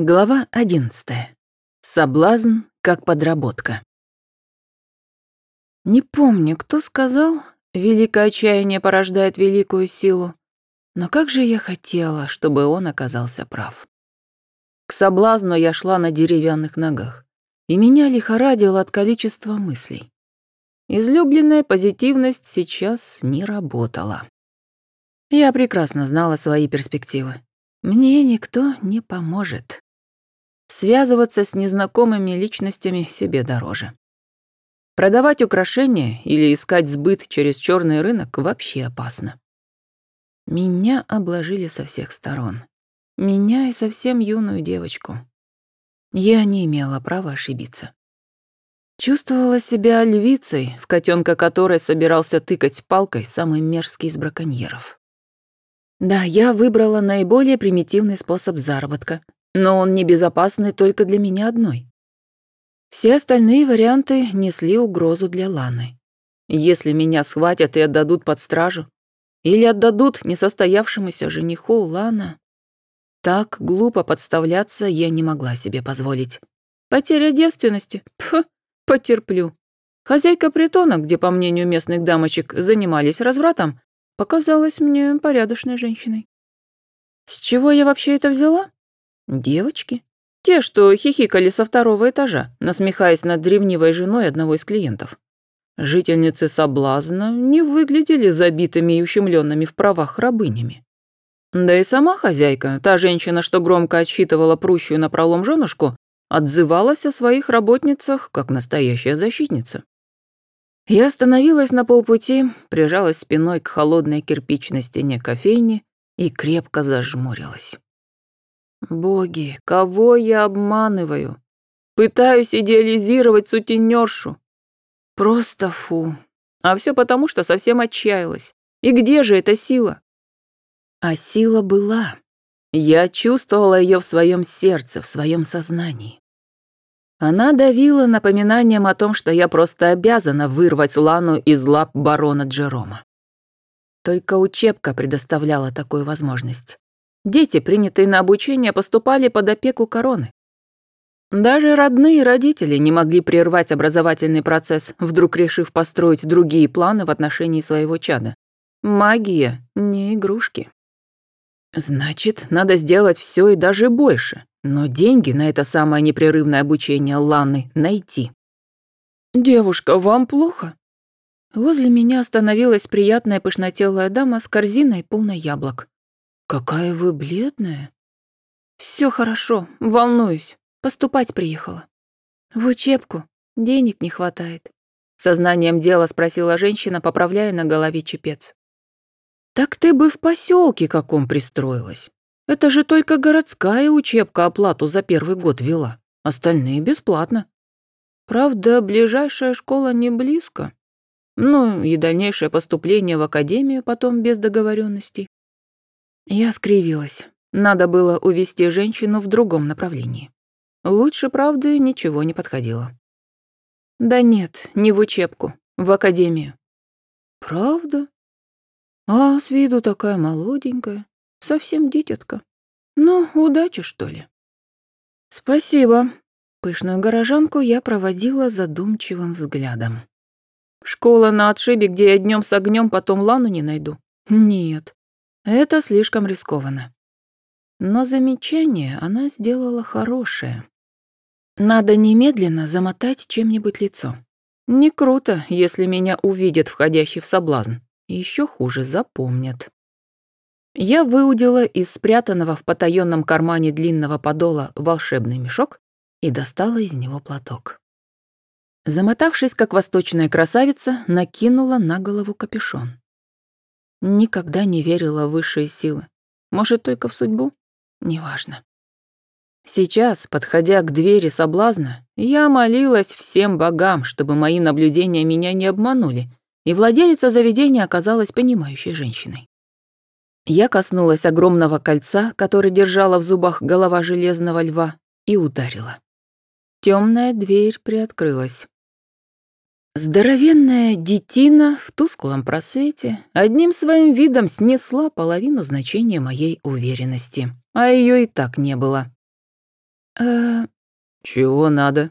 Глава 11. Соблазн как подработка. Не помню, кто сказал, великое отчаяние порождает великую силу, но как же я хотела, чтобы он оказался прав. К соблазну я шла на деревянных ногах, и меня лихорадило от количества мыслей. Излюбленная позитивность сейчас не работала. Я прекрасно знала свои перспективы. Мне никто не поможет. Связываться с незнакомыми личностями себе дороже. Продавать украшения или искать сбыт через черный рынок вообще опасно. Меня обложили со всех сторон. Меня и совсем юную девочку. Я не имела права ошибиться. Чувствовала себя львицей, в котенка которой собирался тыкать палкой самый мерзкий из браконьеров. Да, я выбрала наиболее примитивный способ заработка, но он небезопасный только для меня одной. Все остальные варианты несли угрозу для Ланы. Если меня схватят и отдадут под стражу, или отдадут несостоявшемуся жениху Лана, так глупо подставляться я не могла себе позволить. Потеря девственности? Пф, потерплю. Хозяйка притона, где, по мнению местных дамочек, занимались развратом, показалась мне порядочной женщиной. С чего я вообще это взяла? Девочки. Те, что хихикали со второго этажа, насмехаясь над древнивой женой одного из клиентов. Жительницы соблазна не выглядели забитыми и ущемленными в правах рабынями. Да и сама хозяйка, та женщина, что громко отсчитывала прущую на пролом женушку, отзывалась о своих работницах как настоящая защитница. Я остановилась на полпути, прижалась спиной к холодной кирпичной стене кофейни и крепко зажмурилась. Боги, кого я обманываю? Пытаюсь идеализировать сутенершу. Просто фу. А все потому, что совсем отчаялась. И где же эта сила? А сила была. Я чувствовала ее в своем сердце, в своем сознании. Она давила напоминанием о том, что я просто обязана вырвать Лану из лап барона Джерома. Только учебка предоставляла такую возможность. Дети, принятые на обучение, поступали под опеку короны. Даже родные родители не могли прервать образовательный процесс, вдруг решив построить другие планы в отношении своего чада. Магия — не игрушки. Значит, надо сделать все и даже больше, но деньги на это самое непрерывное обучение Ланы найти. «Девушка, вам плохо?» Возле меня остановилась приятная пышнотелая дама с корзиной полной яблок. «Какая вы бледная!» Все хорошо, волнуюсь. Поступать приехала». «В учебку. Денег не хватает», — сознанием дела спросила женщина, поправляя на голове чепец. «Так ты бы в поселке каком пристроилась. Это же только городская учебка оплату за первый год вела. Остальные бесплатно. Правда, ближайшая школа не близко. Ну, и дальнейшее поступление в академию потом без договоренностей. Я скривилась. Надо было увести женщину в другом направлении. Лучше правды ничего не подходило. Да нет, не в учебку, в академию. Правда? А с виду такая молоденькая, совсем дитятка. Ну, удачи, что ли? Спасибо. Пышную горожанку я проводила задумчивым взглядом. Школа на отшибе, где я днем с огнем потом лану не найду? Нет, это слишком рискованно. Но замечание она сделала хорошее. Надо немедленно замотать чем-нибудь лицо. Не круто, если меня увидят входящий в соблазн. Еще хуже запомнят. Я выудила из спрятанного в потаенном кармане длинного подола волшебный мешок и достала из него платок. Замотавшись, как восточная красавица, накинула на голову капюшон. Никогда не верила в высшие силы. Может, только в судьбу? Неважно. Сейчас, подходя к двери соблазна, я молилась всем богам, чтобы мои наблюдения меня не обманули, и владелица заведения оказалась понимающей женщиной. Я коснулась огромного кольца, которое держала в зубах голова железного льва, и ударила. Темная дверь приоткрылась. Здоровенная детина в тусклом просвете одним своим видом снесла половину значения моей уверенности, а ее и так не было. Э, Чего надо?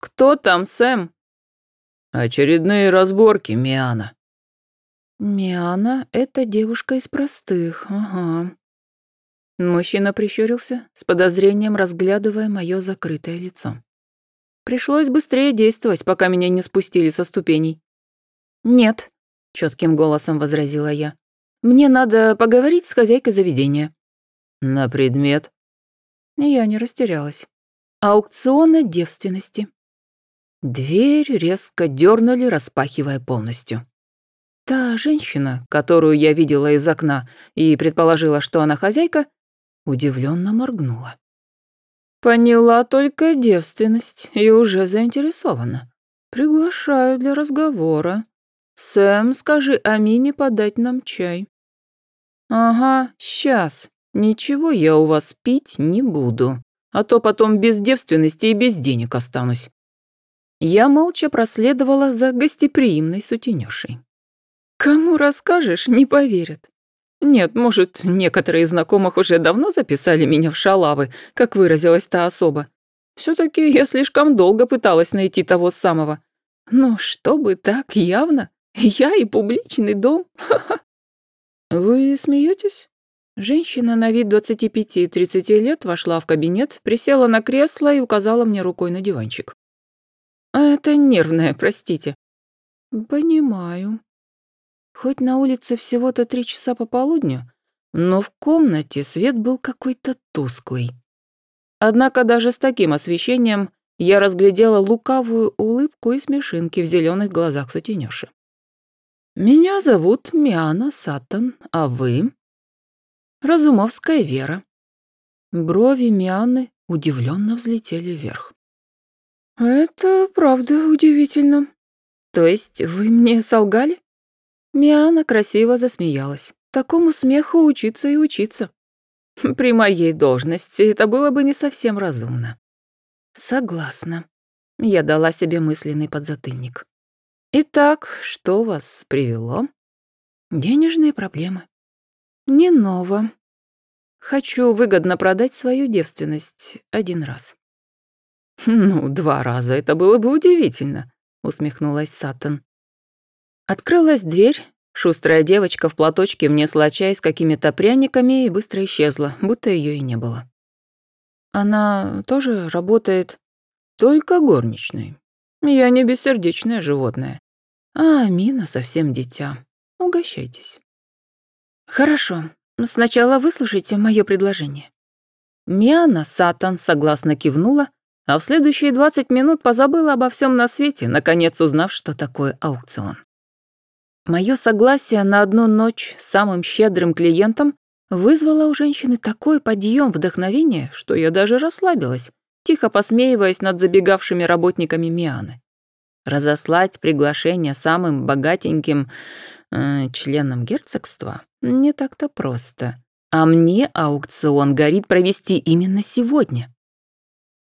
кто там, Сэм? Очередные разборки, Миана. Миана — это девушка из простых, ага. Мужчина прищурился, с подозрением разглядывая мое закрытое лицо. Пришлось быстрее действовать, пока меня не спустили со ступеней. «Нет», — четким голосом возразила я. «Мне надо поговорить с хозяйкой заведения». На предмет. Я не растерялась. Аукциона девственности. Дверь резко дернули, распахивая полностью. Та женщина, которую я видела из окна и предположила, что она хозяйка, удивленно моргнула. Поняла только девственность и уже заинтересована. Приглашаю для разговора. Сэм, скажи Амине подать нам чай. Ага, сейчас. Ничего я у вас пить не буду, а то потом без девственности и без денег останусь. Я молча проследовала за гостеприимной сутенёшей. Кому расскажешь, не поверят. Нет, может, некоторые из знакомых уже давно записали меня в шалавы, как выразилась та особа. все таки я слишком долго пыталась найти того самого. Но чтобы так явно, я и публичный дом. Вы смеетесь? Женщина на вид 25-30 лет вошла в кабинет, присела на кресло и указала мне рукой на диванчик. «Это нервная, простите». «Понимаю», Хоть на улице всего-то три часа пополудню, но в комнате свет был какой-то тусклый. Однако даже с таким освещением я разглядела лукавую улыбку и смешинки в зеленых глазах сутенёши. «Меня зовут Миана Саттон, а вы?» «Разумовская Вера». Брови Мианы удивленно взлетели вверх. «Это правда удивительно. То есть вы мне солгали?» Миана красиво засмеялась. Такому смеху учиться и учиться. При моей должности это было бы не совсем разумно. Согласна. Я дала себе мысленный подзатыльник. Итак, что вас привело? Денежные проблемы. Не ново. Хочу выгодно продать свою девственность один раз. Ну, два раза это было бы удивительно, усмехнулась Саттон. Открылась дверь, шустрая девочка в платочке внесла чай с какими-то пряниками и быстро исчезла, будто ее и не было. Она тоже работает только горничной. Я не бессердечное животное. А Амина совсем дитя. Угощайтесь. Хорошо, сначала выслушайте мое предложение. Миана Сатан согласно кивнула, а в следующие 20 минут позабыла обо всем на свете, наконец узнав, что такое аукцион. Мое согласие на одну ночь с самым щедрым клиентом вызвало у женщины такой подъем вдохновения, что я даже расслабилась, тихо посмеиваясь над забегавшими работниками Мианы. Разослать приглашение самым богатеньким э, членам герцогства не так-то просто. А мне аукцион горит провести именно сегодня.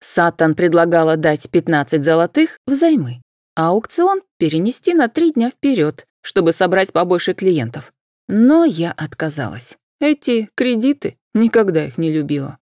Сатан предлагала дать 15 золотых взаймы, а аукцион перенести на три дня вперед, чтобы собрать побольше клиентов. Но я отказалась. Эти кредиты, никогда их не любила.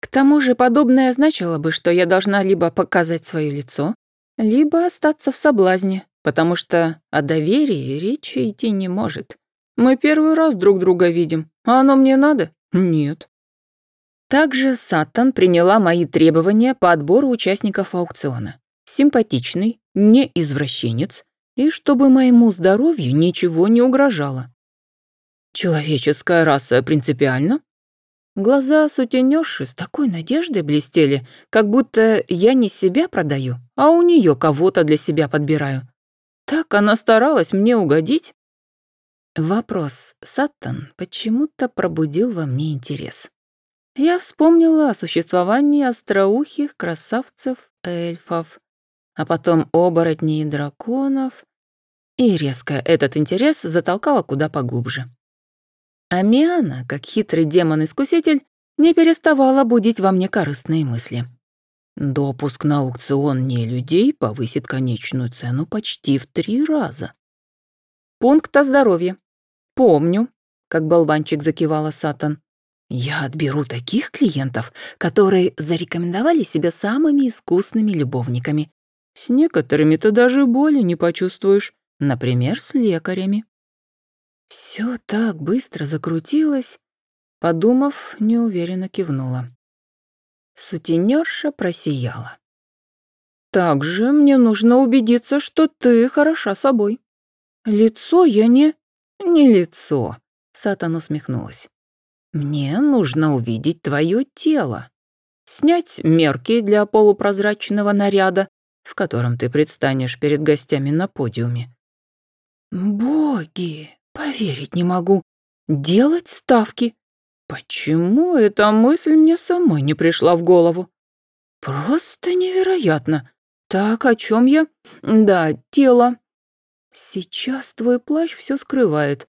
К тому же подобное значило бы, что я должна либо показать свое лицо, либо остаться в соблазне, потому что о доверии речи идти не может. Мы первый раз друг друга видим, а оно мне надо? Нет. Также Саттон приняла мои требования по отбору участников аукциона. Симпатичный, не извращенец, и чтобы моему здоровью ничего не угрожало. Человеческая раса принципиально? Глаза сутенёши с такой надеждой блестели, как будто я не себя продаю, а у нее кого-то для себя подбираю. Так она старалась мне угодить. Вопрос Саттон почему-то пробудил во мне интерес. Я вспомнила о существовании остроухих красавцев-эльфов, а потом оборотней драконов, и резко этот интерес затолкала куда поглубже. Амиана, как хитрый демон-искуситель, не переставала будить во мне корыстные мысли. Допуск на аукцион не людей повысит конечную цену почти в три раза. Пункт о здоровье. Помню, как болванчик закивала Сатан. Я отберу таких клиентов, которые зарекомендовали себя самыми искусными любовниками. С некоторыми ты даже боли не почувствуешь, например, с лекарями. Все так быстро закрутилось, подумав, неуверенно кивнула. Сутенерша просияла. «Также мне нужно убедиться, что ты хороша собой. Лицо я не...» «Не лицо», — Сатан усмехнулась. Мне нужно увидеть твое тело. Снять мерки для полупрозрачного наряда, в котором ты предстанешь перед гостями на подиуме. Боги, поверить не могу. Делать ставки. Почему эта мысль мне самой не пришла в голову? Просто невероятно. Так, о чем я? Да, тело. Сейчас твой плащ все скрывает.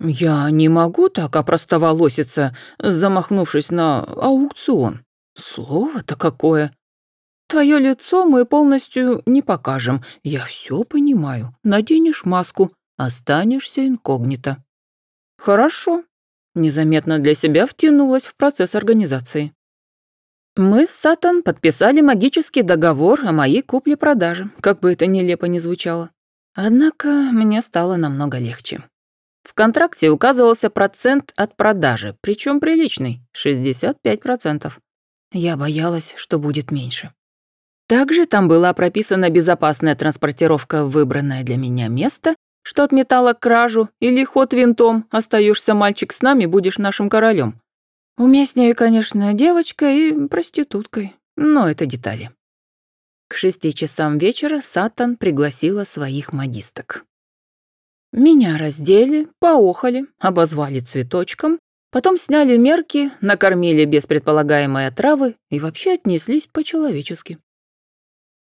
«Я не могу так опростоволоситься, замахнувшись на аукцион. Слово-то какое!» «Твое лицо мы полностью не покажем. Я все понимаю. Наденешь маску, останешься инкогнито». «Хорошо». Незаметно для себя втянулась в процесс организации. Мы с Сатан подписали магический договор о моей купле-продаже, как бы это нелепо ни звучало. Однако мне стало намного легче. В контракте указывался процент от продажи, причем приличный – 65%. Я боялась, что будет меньше. Также там была прописана безопасная транспортировка в выбранное для меня место, что отметало кражу или ход винтом, остаешься мальчик с нами, будешь нашим королем. Уместнее, конечно, девочка и проституткой, но это детали. К шести часам вечера Сатан пригласила своих модисток. Меня раздели, поохали, обозвали цветочком, потом сняли мерки, накормили без предполагаемой отравы и вообще отнеслись по-человечески.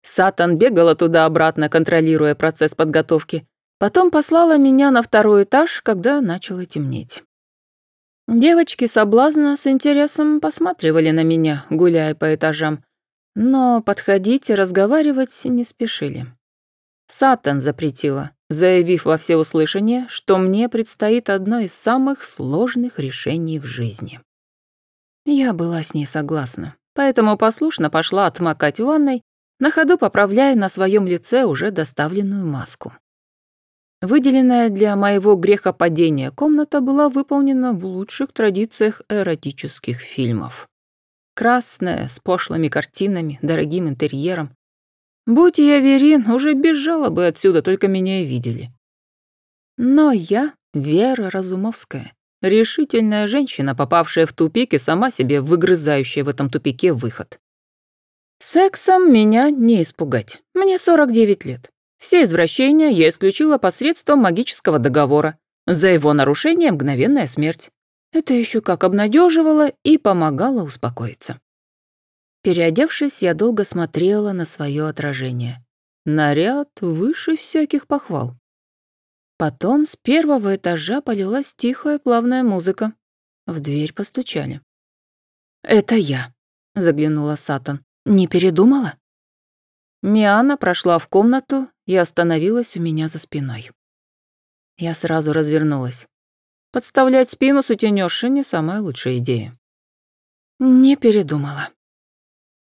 Сатан бегала туда-обратно, контролируя процесс подготовки, потом послала меня на второй этаж, когда начало темнеть. Девочки соблазна с интересом посматривали на меня, гуляя по этажам, но подходить и разговаривать не спешили. Сатан запретила, заявив во всеуслышание, что мне предстоит одно из самых сложных решений в жизни. Я была с ней согласна, поэтому послушно пошла отмокать в ванной, на ходу поправляя на своем лице уже доставленную маску. Выделенная для моего грехопадения комната была выполнена в лучших традициях эротических фильмов. Красная, с пошлыми картинами, дорогим интерьером, Будь я Верин, уже бежала бы отсюда, только меня и видели. Но я Вера Разумовская, решительная женщина, попавшая в тупик и сама себе выгрызающая в этом тупике выход. Сексом меня не испугать. Мне 49 лет. Все извращения я исключила посредством магического договора. За его нарушение мгновенная смерть. Это еще как обнадеживало и помогало успокоиться. Переодевшись, я долго смотрела на свое отражение. Наряд выше всяких похвал. Потом с первого этажа полилась тихая плавная музыка. В дверь постучали. «Это я», — заглянула Сатан. «Не передумала?» Миана прошла в комнату и остановилась у меня за спиной. Я сразу развернулась. Подставлять спину сутенёрши не самая лучшая идея. Не передумала.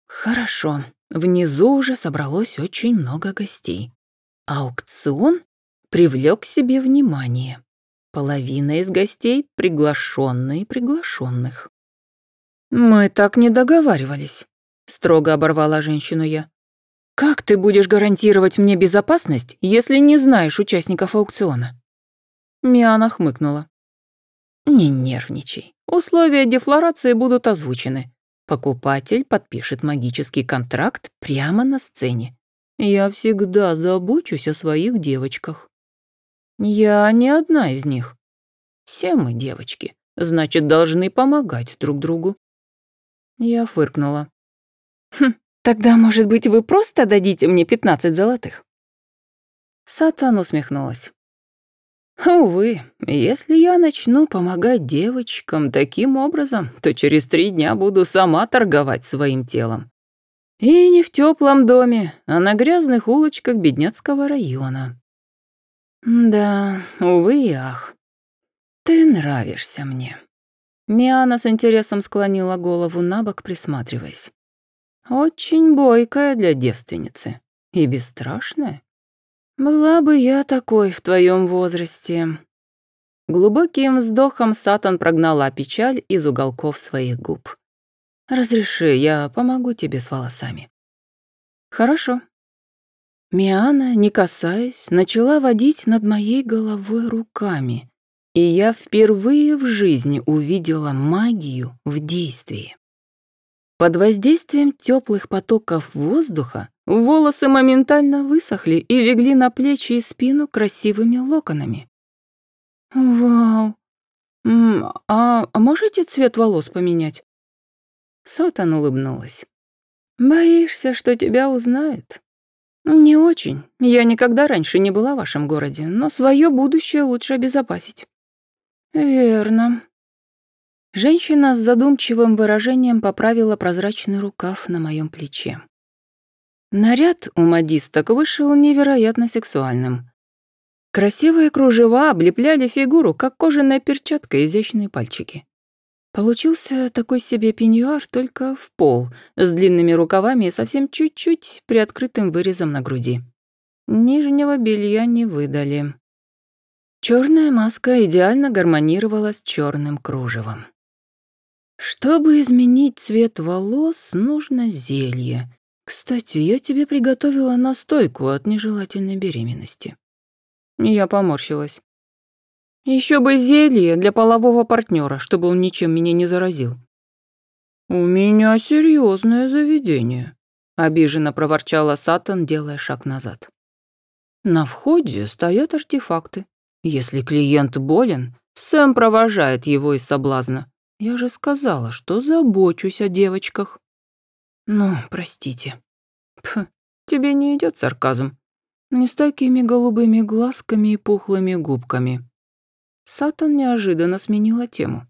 Хорошо, внизу уже собралось очень много гостей. Аукцион привлек к себе внимание. Половина из гостей — приглашенные приглашенных. «Мы так не договаривались», — строго оборвала женщину я. «Как ты будешь гарантировать мне безопасность, если не знаешь участников аукциона?» Миана хмыкнула. «Не нервничай. Условия дефлорации будут озвучены. Покупатель подпишет магический контракт прямо на сцене. Я всегда забочусь о своих девочках. Я не одна из них. Все мы девочки, значит, должны помогать друг другу. Я фыркнула. Хм, тогда, может быть, вы просто дадите мне пятнадцать золотых? Сатан усмехнулась. Увы, если я начну помогать девочкам таким образом, то через три дня буду сама торговать своим телом. И не в теплом доме, а на грязных улочках бедняцкого района. Да, увы и ах. Ты нравишься мне. Миана с интересом склонила голову на бок, присматриваясь. Очень бойкая для девственницы. И бесстрашная. Была бы я такой в твоем возрасте. Глубоким вздохом Сатан прогнала печаль из уголков своих губ. «Разреши, я помогу тебе с волосами». «Хорошо». Миана, не касаясь, начала водить над моей головой руками, и я впервые в жизни увидела магию в действии. Под воздействием теплых потоков воздуха волосы моментально высохли и легли на плечи и спину красивыми локонами. «Вау! А, можете цвет волос поменять?» Сотан улыбнулась. «Боишься, что тебя узнают?» «Не очень. Я никогда раньше не была в вашем городе, но свое будущее лучше обезопасить». «Верно». Женщина с задумчивым выражением поправила прозрачный рукав на моем плече. Наряд у модисток вышел невероятно сексуальным. Красивые кружева облепляли фигуру, как кожаная перчатка изящные пальчики. Получился такой себе пеньюар, только в пол, с длинными рукавами и совсем чуть-чуть приоткрытым вырезом на груди. Нижнего белья не выдали. Черная маска идеально гармонировала с черным кружевом. Чтобы изменить цвет волос, нужно зелье. Кстати, я тебе приготовила настойку от нежелательной беременности. Я поморщилась. Еще бы зелье для полового партнера, чтобы он ничем меня не заразил. У меня серьезное заведение, обиженно проворчала Сатан, делая шаг назад. На входе стоят артефакты. Если клиент болен, Сэм провожает его из соблазна. Я же сказала, что забочусь о девочках. Ну, простите. Пх, тебе не идет сарказм. Не с такими голубыми глазками и пухлыми губками. Сатан неожиданно сменила тему.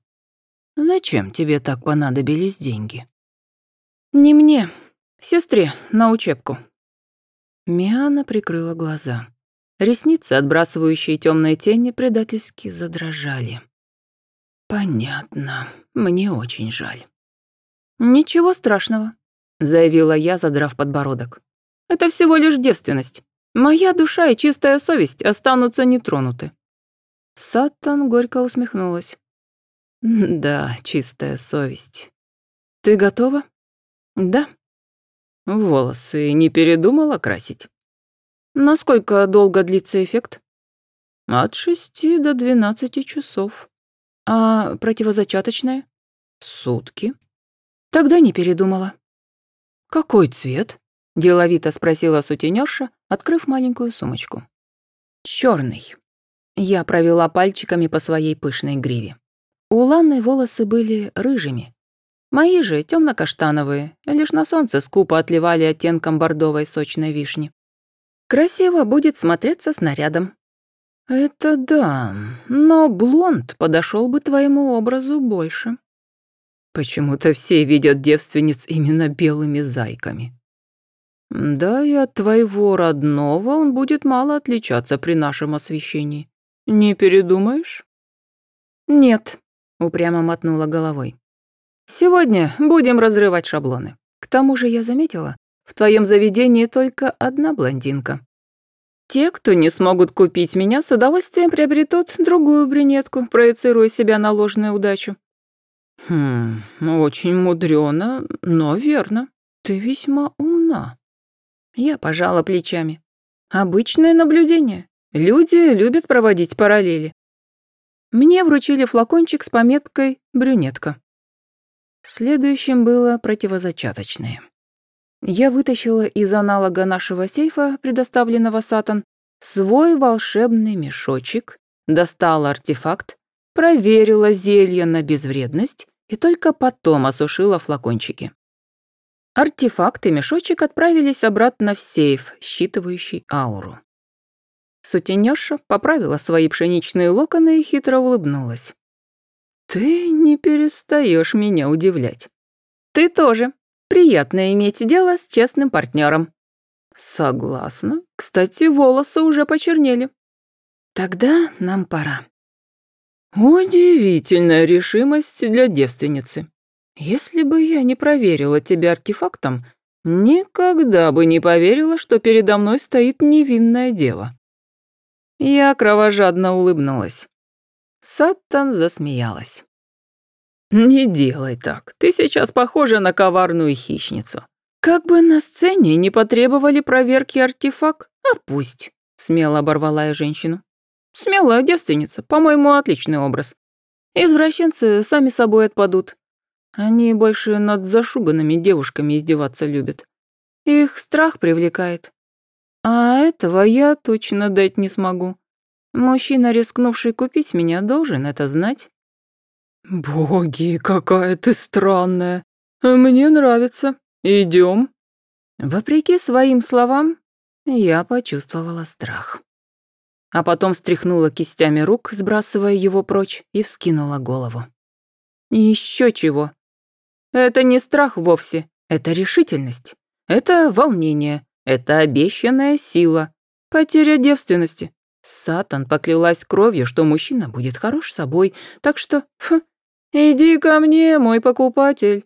«Зачем тебе так понадобились деньги?» «Не мне, сестре, на учебку». Миана прикрыла глаза. Ресницы, отбрасывающие темные тени, предательски задрожали. «Понятно. Мне очень жаль». «Ничего страшного», — заявила я, задрав подбородок. «Это всего лишь девственность. Моя душа и чистая совесть останутся нетронуты. Саттон горько усмехнулась. Да, чистая совесть. Ты готова? Да. Волосы не передумала красить? Насколько долго длится эффект? От шести до двенадцати часов. А противозачаточное? Сутки. Тогда не передумала. Какой цвет? Деловито спросила сутенерша, открыв маленькую сумочку. Черный. Я провела пальчиками по своей пышной гриве. У Ланны волосы были рыжими. Мои же темно каштановые лишь на солнце скупо отливали оттенком бордовой сочной вишни. Красиво будет смотреться снарядом. Это да, но блонд подошел бы твоему образу больше. Почему-то все видят девственниц именно белыми зайками. Да и от твоего родного он будет мало отличаться при нашем освещении. Не передумаешь? Нет, упрямо мотнула головой. Сегодня будем разрывать шаблоны. К тому же я заметила, в твоем заведении только одна блондинка. Те, кто не смогут купить меня, с удовольствием приобретут другую брюнетку, проецируя себя на ложную удачу. Хм, очень мудрено, но верно. Ты весьма умна. Я пожала плечами. Обычное наблюдение. Люди любят проводить параллели. Мне вручили флакончик с пометкой «брюнетка». Следующим было противозачаточное. Я вытащила из аналога нашего сейфа, предоставленного Сатан, свой волшебный мешочек, достала артефакт, проверила зелье на безвредность и только потом осушила флакончики. Артефакт и мешочек отправились обратно в сейф, считывающий ауру. Сутенерша поправила свои пшеничные локоны и хитро улыбнулась. «Ты не перестаешь меня удивлять. Ты тоже. Приятно иметь дело с честным партнером. «Согласна. Кстати, волосы уже почернели». «Тогда нам пора». Удивительная решимость для девственницы. Если бы я не проверила тебя артефактом, никогда бы не поверила, что передо мной стоит невинная дева. Я кровожадно улыбнулась. Саттан засмеялась. «Не делай так. Ты сейчас похожа на коварную хищницу. Как бы на сцене не потребовали проверки артефакт, а пусть», — смело оборвала я женщину. «Смелая девственница, по-моему, отличный образ. Извращенцы сами собой отпадут. Они больше над зашуганными девушками издеваться любят. Их страх привлекает. А этого я точно дать не смогу. Мужчина, рискнувший купить меня, должен это знать». «Боги, какая ты странная. Мне нравится. Идем. Вопреки своим словам, я почувствовала страх. А потом встряхнула кистями рук, сбрасывая его прочь, и вскинула голову. Еще чего. Это не страх вовсе, это решительность. Это волнение, это обещанная сила, потеря девственности. Сатан поклялась кровью, что мужчина будет хорош собой, так что... Фу, «Иди ко мне, мой покупатель,